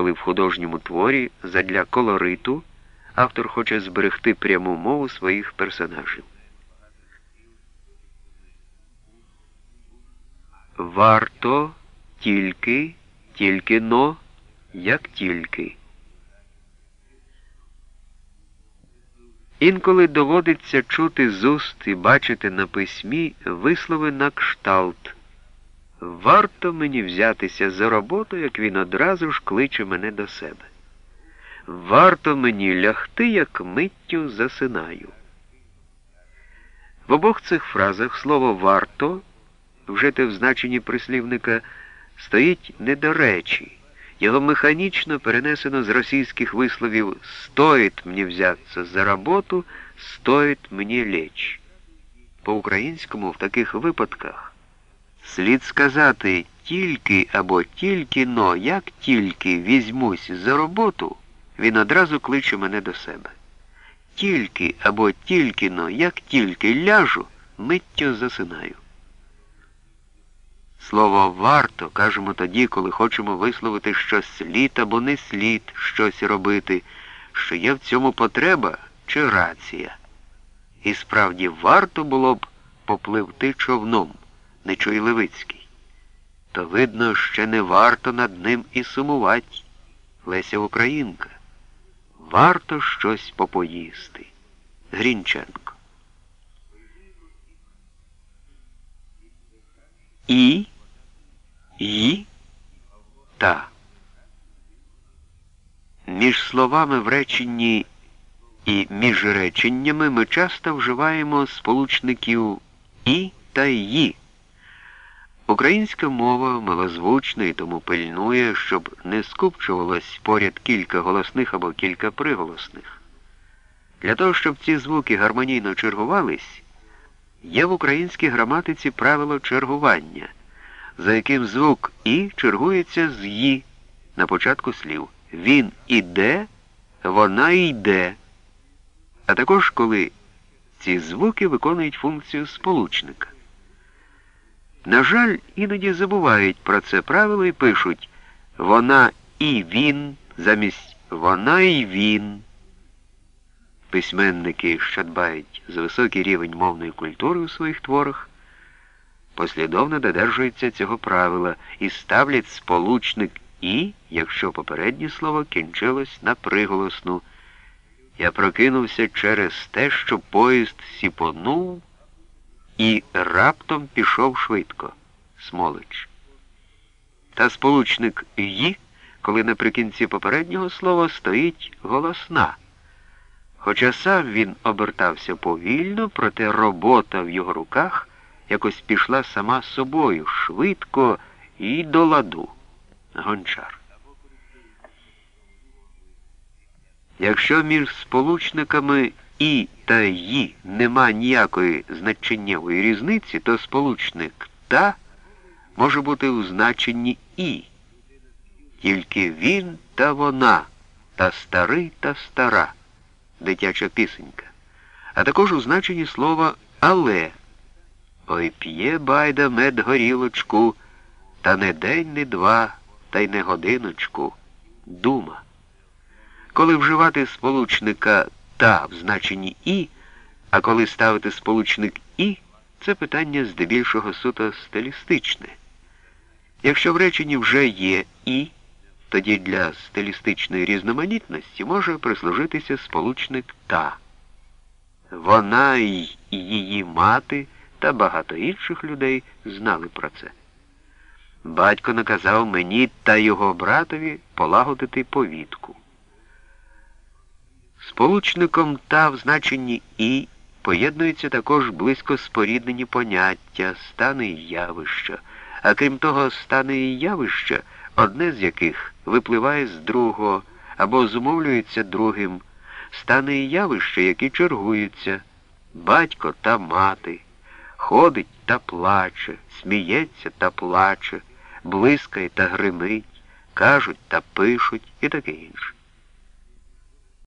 коли в художньому творі задля колориту автор хоче зберегти пряму мову своїх персонажів. Варто тільки, тільки но, як тільки. Інколи доводиться чути з уст і бачити на письмі вислови на кшталт. Варто мені взятися за роботу, як він одразу ж кличе мене до себе. Варто мені лягти, як миттю засинаю. В обох цих фразах слово варто, вжите в значенні прислівника, стоїть не до речі. Його механічно перенесено з російських висловів «стоїть мені взятися за роботу, стоїть мені лечь». По-українському в таких випадках слід сказати тільки або тільки но, як тільки візьмусь за роботу, він одразу кличе мене до себе. Тільки або тільки но, як тільки ляжу, миттю засинаю. Слово варто кажемо тоді, коли хочемо висловити, що слід або не слід щось робити, що є в цьому потреба чи рація. І справді варто було б попливти човном, не чуй Левицький. То, видно, ще не варто над ним і сумувати. Леся Українка. Варто щось попоїсти. Грінченко. І «ї» та. Між словами в реченні і між реченнями ми часто вживаємо сполучників і та «ї». Українська мова малозвучна і тому пильнує, щоб не скупчувалось поряд кілька голосних або кілька приголосних. Для того, щоб ці звуки гармонійно чергувались, є в українській граматиці правило чергування за яким звук І чергується з «ї» на початку слів. Він іде, вона йде. А також коли ці звуки виконують функцію сполучника. На жаль, іноді забувають про це правило і пишуть вона і він замість вона і він. Письменники, що дбають за високий рівень мовної культури у своїх творах, послідовно додержуються цього правила і ставлять сполучник І, якщо попереднє слово кінчилось на приголосну. Я прокинувся через те, що поїзд сіпонув і раптом пішов швидко. Смолич. Та сполучник «ї», коли наприкінці попереднього слова стоїть голосна. Хоча сам він обертався повільно, проте робота в його руках якось пішла сама собою швидко і до ладу. Гончар. Якщо між сполучниками І та Ї нема ніякої значеннєвої різниці, то сполучник та може бути у значенні І. Тільки він та вона, та старий та стара, дитяча пісенька, а також у значенні слова але. Ой п'є байда мед горілочку, та не день, не два, та й не годиночку. Дума. Коли вживати сполучника та в значенні І, а коли ставити сполучник І, це питання здебільшого суто стилістичне. Якщо в реченні вже є І, тоді для стилістичної різноманітності може прислужитися сполучник та. Вона й її мати та багато інших людей знали про це. Батько наказав мені та його братові полагодити повітку. Сполучником та в значенні І поєднуються також близько споріднені поняття, стани і явища, а крім того, стани і явища, одне з яких випливає з другого або зумовлюється другим, стани і явища, які чергуються, батько та мати ходить та плаче, сміється та плаче, блискає та гримить, кажуть та пишуть і таке інше.